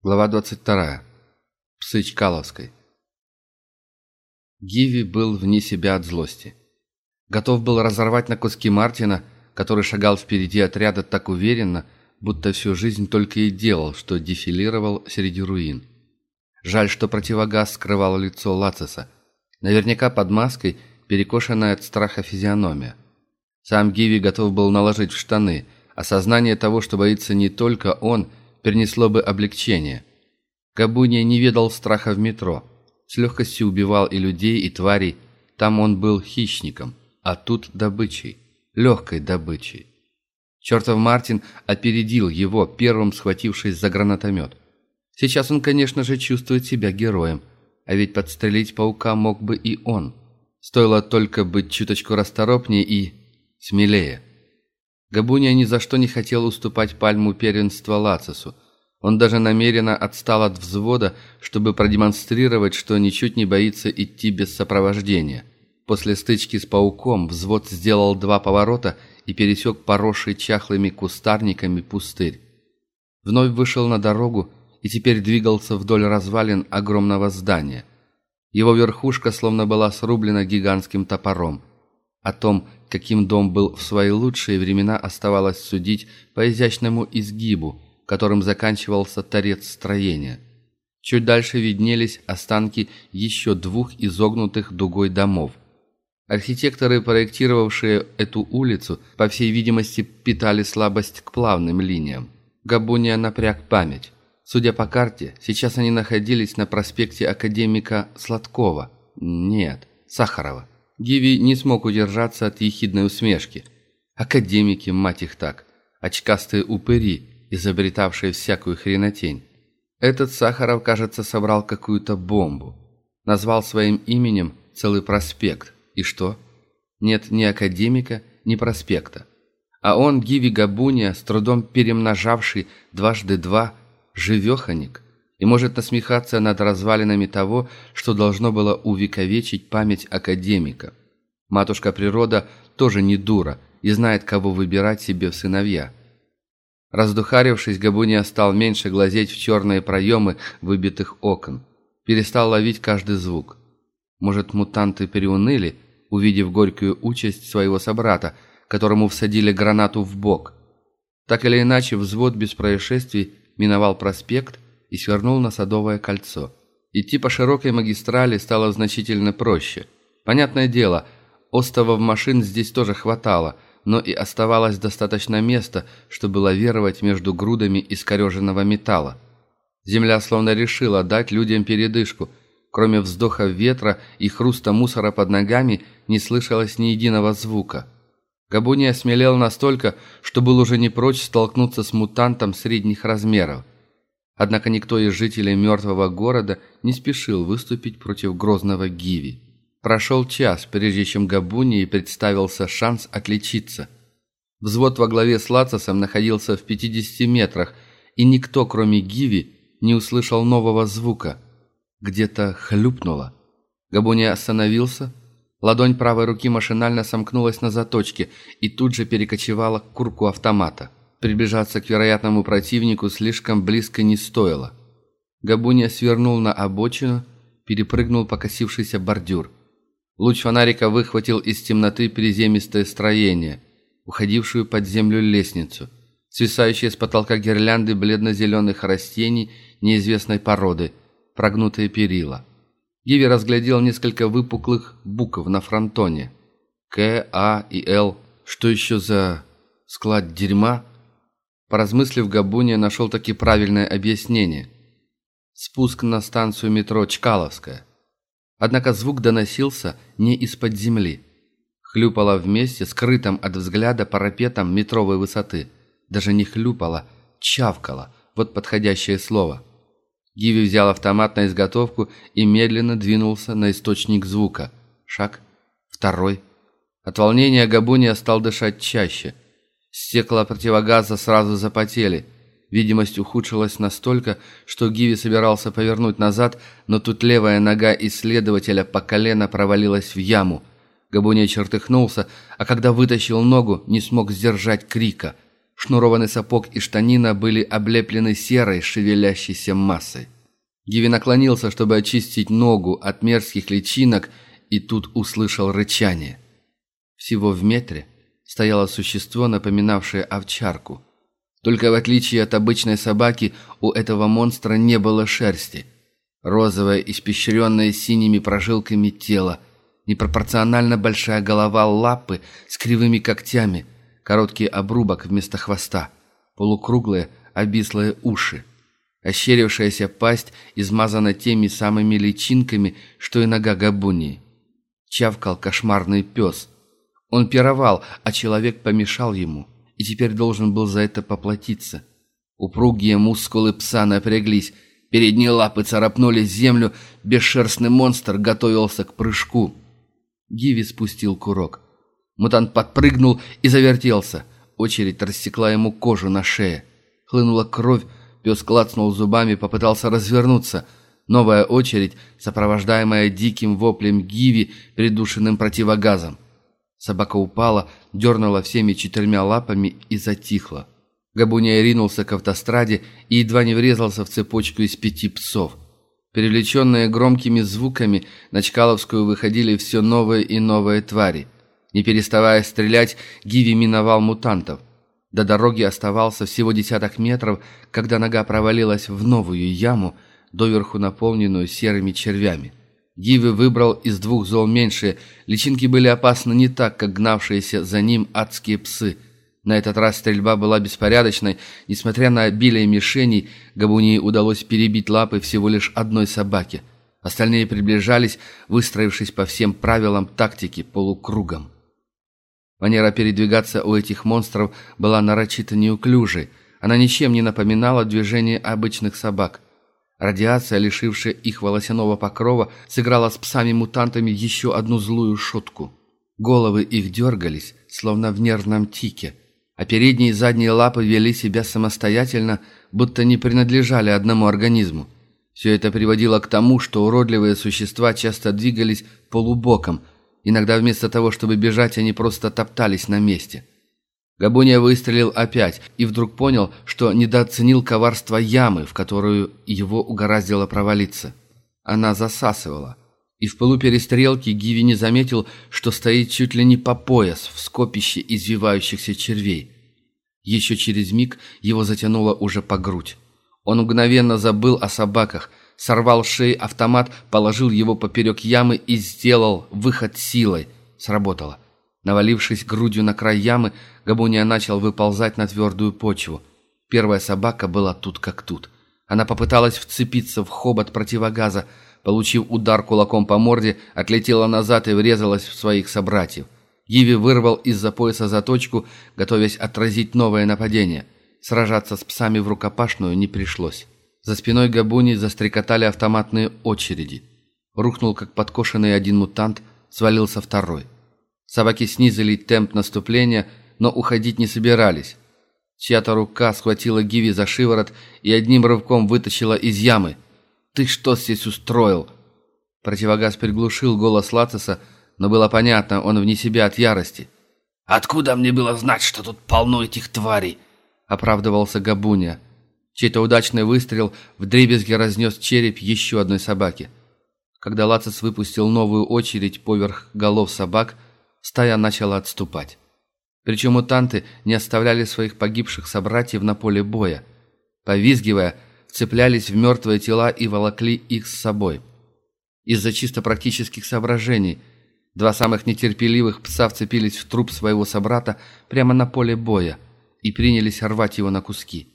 Глава 22. Псы Чкаловской. Гиви был вне себя от злости. Готов был разорвать на куски Мартина, который шагал впереди отряда так уверенно, будто всю жизнь только и делал, что дефилировал среди руин. Жаль, что противогаз скрывал лицо Лациса. Наверняка под маской перекошенная от страха физиономия. Сам Гиви готов был наложить в штаны. Осознание того, что боится не только он – принесло бы облегчение. Габуния не ведал страха в метро. С легкостью убивал и людей, и тварей. Там он был хищником, а тут добычей. Легкой добычей. Чертов Мартин опередил его, первым схватившись за гранатомет. Сейчас он, конечно же, чувствует себя героем, а ведь подстрелить паука мог бы и он. Стоило только быть чуточку расторопнее и смелее. Габуния ни за что не хотел уступать пальму первенства Лацису. Он даже намеренно отстал от взвода, чтобы продемонстрировать, что ничуть не боится идти без сопровождения. После стычки с пауком взвод сделал два поворота и пересек поросший чахлыми кустарниками пустырь. Вновь вышел на дорогу и теперь двигался вдоль развалин огромного здания. Его верхушка словно была срублена гигантским топором. О том, каким дом был в свои лучшие времена, оставалось судить по изящному изгибу, которым заканчивался торец строения. Чуть дальше виднелись останки еще двух изогнутых дугой домов. Архитекторы, проектировавшие эту улицу, по всей видимости, питали слабость к плавным линиям. Габуния напряг память. Судя по карте, сейчас они находились на проспекте академика Сладкова. Нет, Сахарова. Гиви не смог удержаться от ехидной усмешки. Академики, мать их так, очкастые упыри, изобретавшие всякую хренотень. Этот Сахаров, кажется, собрал какую-то бомбу. Назвал своим именем целый проспект. И что? Нет ни академика, ни проспекта. А он, Гиви Габуния, с трудом перемножавший дважды два, живеханик – и может насмехаться над развалинами того, что должно было увековечить память академика. Матушка природа тоже не дура и знает, кого выбирать себе в сыновья. Раздухарившись, Габуния стал меньше глазеть в черные проемы выбитых окон. Перестал ловить каждый звук. Может, мутанты переуныли, увидев горькую участь своего собрата, которому всадили гранату в бок. Так или иначе, взвод без происшествий миновал проспект – и свернул на Садовое кольцо. Идти по широкой магистрали стало значительно проще. Понятное дело, остовов машин здесь тоже хватало, но и оставалось достаточно места, чтобы лавировать между грудами искореженного металла. Земля словно решила дать людям передышку. Кроме вздоха ветра и хруста мусора под ногами не слышалось ни единого звука. Габуни осмелел настолько, что был уже не прочь столкнуться с мутантом средних размеров. Однако никто из жителей мертвого города не спешил выступить против грозного Гиви. Прошел час, прежде чем Габунии представился шанс отличиться. Взвод во главе с Лацисом находился в 50 метрах, и никто, кроме Гиви, не услышал нового звука. Где-то хлюпнуло. Габуния остановился. Ладонь правой руки машинально сомкнулась на заточке и тут же перекочевала к курку автомата. Приближаться к вероятному противнику слишком близко не стоило. Габуния свернул на обочину, перепрыгнул покосившийся бордюр. Луч фонарика выхватил из темноты приземистое строение, уходившую под землю лестницу, свисающие с потолка гирлянды бледно-зеленых растений неизвестной породы, прогнутые перила. Гиви разглядел несколько выпуклых букв на фронтоне. К, А и Л. Что еще за склад дерьма? Поразмыслив, Габуния нашел таки правильное объяснение. Спуск на станцию метро Чкаловская. Однако звук доносился не из-под земли. Хлюпала вместе, скрытым от взгляда парапетом метровой высоты. Даже не хлюпала, чавкала. Вот подходящее слово. Гиви взял автомат на изготовку и медленно двинулся на источник звука. Шаг. Второй. От волнения Габуния стал дышать чаще – Стекла противогаза сразу запотели. Видимость ухудшилась настолько, что Гиви собирался повернуть назад, но тут левая нога исследователя по колено провалилась в яму. Габуния чертыхнулся, а когда вытащил ногу, не смог сдержать крика. Шнурованный сапог и штанина были облеплены серой, шевелящейся массой. Гиви наклонился, чтобы очистить ногу от мерзких личинок, и тут услышал рычание. Всего в метре стояло существо, напоминавшее овчарку. Только в отличие от обычной собаки, у этого монстра не было шерсти. Розовое, испещренное синими прожилками тело, непропорционально большая голова лапы с кривыми когтями, короткий обрубок вместо хвоста, полукруглые, обислые уши. Ощерившаяся пасть измазана теми самыми личинками, что и нога Габунии. Чавкал кошмарный пес. Он пировал, а человек помешал ему, и теперь должен был за это поплатиться. Упругие мускулы пса напряглись, передние лапы царапнули землю, бесшерстный монстр готовился к прыжку. Гиви спустил курок. Мутант подпрыгнул и завертелся. Очередь рассекла ему кожу на шее. Хлынула кровь, пес клацнул зубами, попытался развернуться. Новая очередь, сопровождаемая диким воплем Гиви, придушенным противогазом. Собака упала, дернула всеми четырьмя лапами и затихла. Габуния ринулся к автостраде и едва не врезался в цепочку из пяти псов. Привлеченные громкими звуками, на Чкаловскую выходили все новые и новые твари. Не переставая стрелять, Гиви миновал мутантов. До дороги оставался всего десяток метров, когда нога провалилась в новую яму, доверху наполненную серыми червями. Гиви выбрал из двух зол меньшие. Личинки были опасны не так, как гнавшиеся за ним адские псы – на этот раз стрельба была беспорядочной. Несмотря на обилие мишеней, Габунии удалось перебить лапы всего лишь одной собаки. Остальные приближались, выстроившись по всем правилам тактики полукругом. Манера передвигаться у этих монстров была нарочито неуклюжей. Она ничем не напоминала движение обычных собак. Радиация, лишившая их волосяного покрова, сыграла с псами-мутантами еще одну злую шутку. Головы их дергались, словно в нервном тике – а передние и задние лапы вели себя самостоятельно, будто не принадлежали одному организму. Все это приводило к тому, что уродливые существа часто двигались полубоком, иногда вместо того, чтобы бежать, они просто топтались на месте. Габуния выстрелил опять и вдруг понял, что недооценил коварство ямы, в которую его угораздило провалиться. Она засасывала. И в полуперестрелке Гиви не заметил, что стоит чуть ли не по пояс в скопище извивающихся червей. Еще через миг его затянуло уже по грудь. Он мгновенно забыл о собаках, сорвал шеи автомат, положил его поперек ямы и сделал выход силой. Сработало. Навалившись грудью на край ямы, Габуния начал выползать на твердую почву. Первая собака была тут как тут. Она попыталась вцепиться в хобот противогаза, получив удар кулаком по морде, отлетела назад и врезалась в своих собратьев. Гиви вырвал из-за пояса заточку, готовясь отразить новое нападение. Сражаться с псами в рукопашную не пришлось. За спиной Габуни застрекотали автоматные очереди. Рухнул, как подкошенный один мутант, свалился второй. Собаки снизили темп наступления, но уходить не собирались. Чья-то рука схватила Гиви за шиворот и одним рывком вытащила из ямы – «Ты что здесь устроил?» Противогаз приглушил голос Лациса, но было понятно, он вне себя от ярости. «Откуда мне было знать, что тут полно этих тварей?» — оправдывался Габуня. Чей-то удачный выстрел в дребезге разнес череп еще одной собаки. Когда Лацис выпустил новую очередь поверх голов собак, стая начала отступать. Причем мутанты не оставляли своих погибших собратьев на поле боя. Повизгивая, цеплялись в мертвые тела и волокли их с собой. Из-за чисто практических соображений два самых нетерпеливых пса вцепились в труп своего собрата прямо на поле боя и принялись рвать его на куски.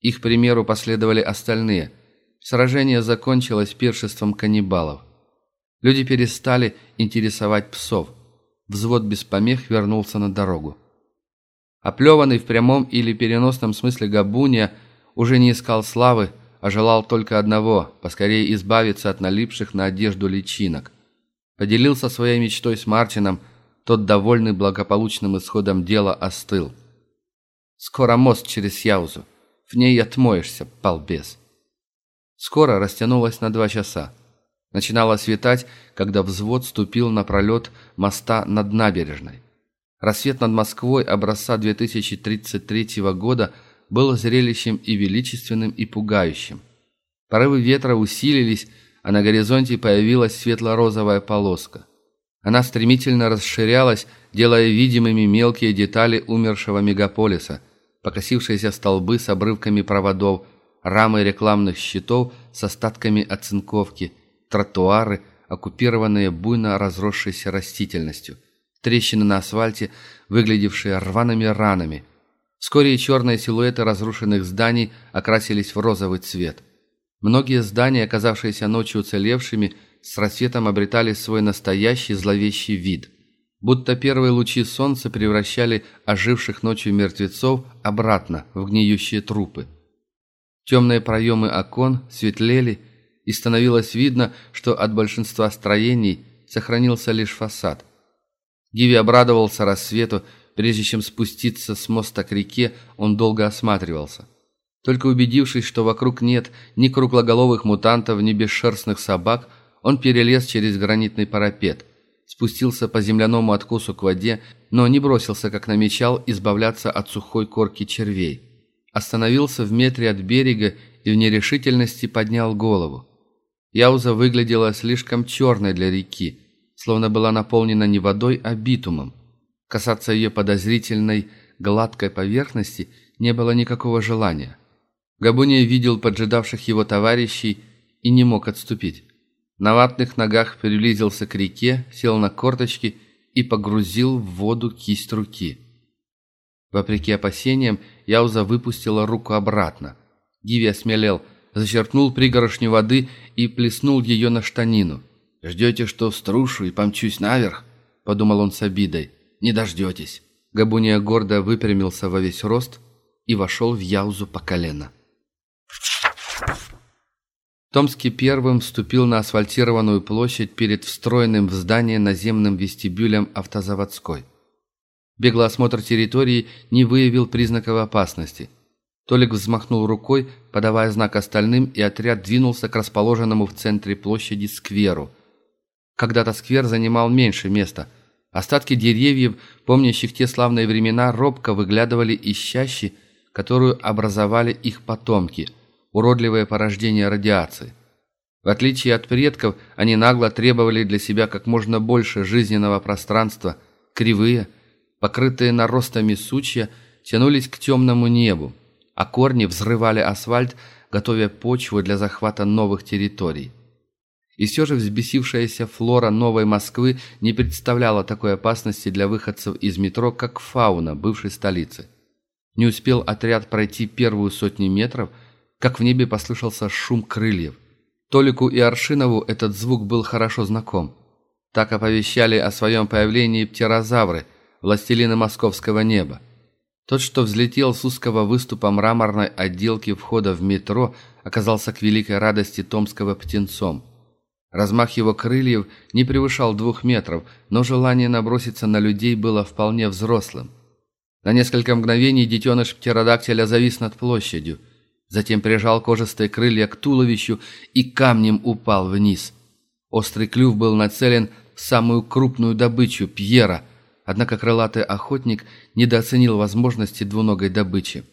Их примеру последовали остальные. Сражение закончилось пиршеством каннибалов. Люди перестали интересовать псов. Взвод без помех вернулся на дорогу. Оплеванный в прямом или переносном смысле Габуния – уже не искал славы, а желал только одного – поскорее избавиться от налипших на одежду личинок. Поделился своей мечтой с Мартином, тот, довольный благополучным исходом дела, остыл. «Скоро мост через Яузу. В ней отмоешься, балбес». Скоро растянулось на два часа. Начинало светать, когда взвод ступил на пролет моста над набережной. Рассвет над Москвой образца 2033 года был зрелищем и величественным, и пугающим. Порывы ветра усилились, а на горизонте появилась светло-розовая полоска. Она стремительно расширялась, делая видимыми мелкие детали умершего мегаполиса, покосившиеся столбы с обрывками проводов, рамы рекламных щитов с остатками оцинковки, тротуары, оккупированные буйно разросшейся растительностью, трещины на асфальте, выглядевшие рваными ранами. Вскоре черные силуэты разрушенных зданий окрасились в розовый цвет. Многие здания, оказавшиеся ночью уцелевшими, с рассветом обретали свой настоящий зловещий вид. Будто первые лучи солнца превращали оживших ночью мертвецов обратно в гниющие трупы. Темные проемы окон светлели, и становилось видно, что от большинства строений сохранился лишь фасад. Гиви обрадовался рассвету, прежде чем спуститься с моста к реке, он долго осматривался. Только убедившись, что вокруг нет ни круглоголовых мутантов, ни бесшерстных собак, он перелез через гранитный парапет, спустился по земляному откосу к воде, но не бросился, как намечал, избавляться от сухой корки червей. Остановился в метре от берега и в нерешительности поднял голову. Яуза выглядела слишком черной для реки, словно была наполнена не водой, а битумом. Касаться ее подозрительной, гладкой поверхности не было никакого желания. Габуния видел поджидавших его товарищей и не мог отступить. На ватных ногах приблизился к реке, сел на корточки и погрузил в воду кисть руки. Вопреки опасениям, Яуза выпустила руку обратно. Гиви осмелел, зачерпнул пригорошню воды и плеснул ее на штанину. «Ждете, что струшу и помчусь наверх?» – подумал он с обидой. «Не дождетесь». Габуния гордо выпрямился во весь рост и вошел в Яузу по колено. Томский первым вступил на асфальтированную площадь перед встроенным в здание наземным вестибюлем автозаводской. Беглый осмотр территории не выявил признаков опасности. Толик взмахнул рукой, подавая знак остальным, и отряд двинулся к расположенному в центре площади скверу. Когда-то сквер занимал меньше места. Остатки деревьев, помнящих те славные времена, робко выглядывали из чащи, которую образовали их потомки – уродливое порождение радиации. В отличие от предков, они нагло требовали для себя как можно больше жизненного пространства, кривые, покрытые наростами сучья, тянулись к темному небу, а корни взрывали асфальт, готовя почву для захвата новых территорий. И все же взбесившаяся флора Новой Москвы не представляла такой опасности для выходцев из метро, как фауна бывшей столицы. Не успел отряд пройти первую сотню метров – как в небе послышался шум крыльев. Толику и Аршинову этот звук был хорошо знаком. Так оповещали о своем появлении птерозавры, властелины московского неба. Тот, что взлетел с узкого выступа мраморной отделки входа в метро, оказался к великой радости томского птенцом. Размах его крыльев не превышал двух метров, но желание наброситься на людей было вполне взрослым. На несколько мгновений детеныш птеродактиля завис над площадью – Затем прижал кожистые крылья к туловищу и камнем упал вниз. Острый клюв был нацелен в самую крупную добычу – Пьера, однако крылатый охотник недооценил возможности двуногой добычи.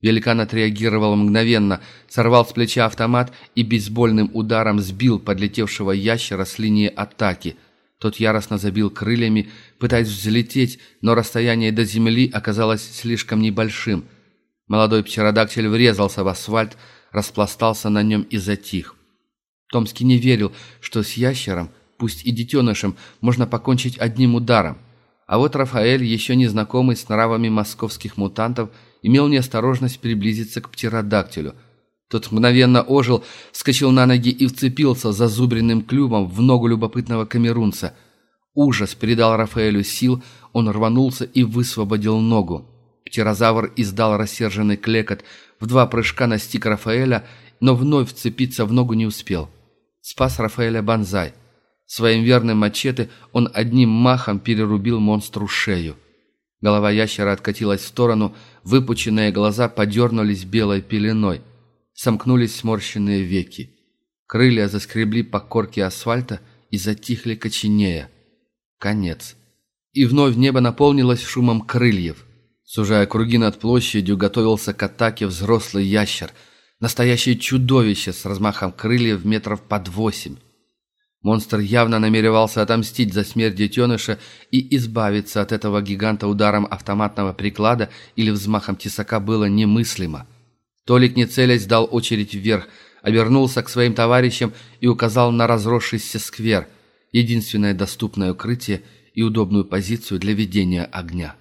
Великан отреагировал мгновенно, сорвал с плеча автомат и бейсбольным ударом сбил подлетевшего ящера с линии атаки. Тот яростно забил крыльями, пытаясь взлететь, но расстояние до земли оказалось слишком небольшим – Молодой птеродактиль врезался в асфальт, распластался на нем и затих. Томский не верил, что с ящером, пусть и детенышем, можно покончить одним ударом. А вот Рафаэль, еще не знакомый с нравами московских мутантов, имел неосторожность приблизиться к птеродактилю. Тот мгновенно ожил, вскочил на ноги и вцепился зазубренным клювом в ногу любопытного камерунца. Ужас придал Рафаэлю сил, он рванулся и высвободил ногу. Птерозавр издал рассерженный клекот, в два прыжка настиг Рафаэля, но вновь вцепиться в ногу не успел. Спас Рафаэля Банзай. Своим верным мачете он одним махом перерубил монстру шею. Голова ящера откатилась в сторону, выпученные глаза подернулись белой пеленой. Сомкнулись сморщенные веки. Крылья заскребли по корке асфальта и затихли коченея. Конец. И вновь небо наполнилось шумом крыльев. Сужая круги над площадью, готовился к атаке взрослый ящер. Настоящее чудовище с размахом крыльев метров под восемь. Монстр явно намеревался отомстить за смерть детеныша и избавиться от этого гиганта ударом автоматного приклада или взмахом тесака было немыслимо. Толик, не целясь, дал очередь вверх, обернулся к своим товарищам и указал на разросшийся сквер, единственное доступное укрытие и удобную позицию для ведения огня.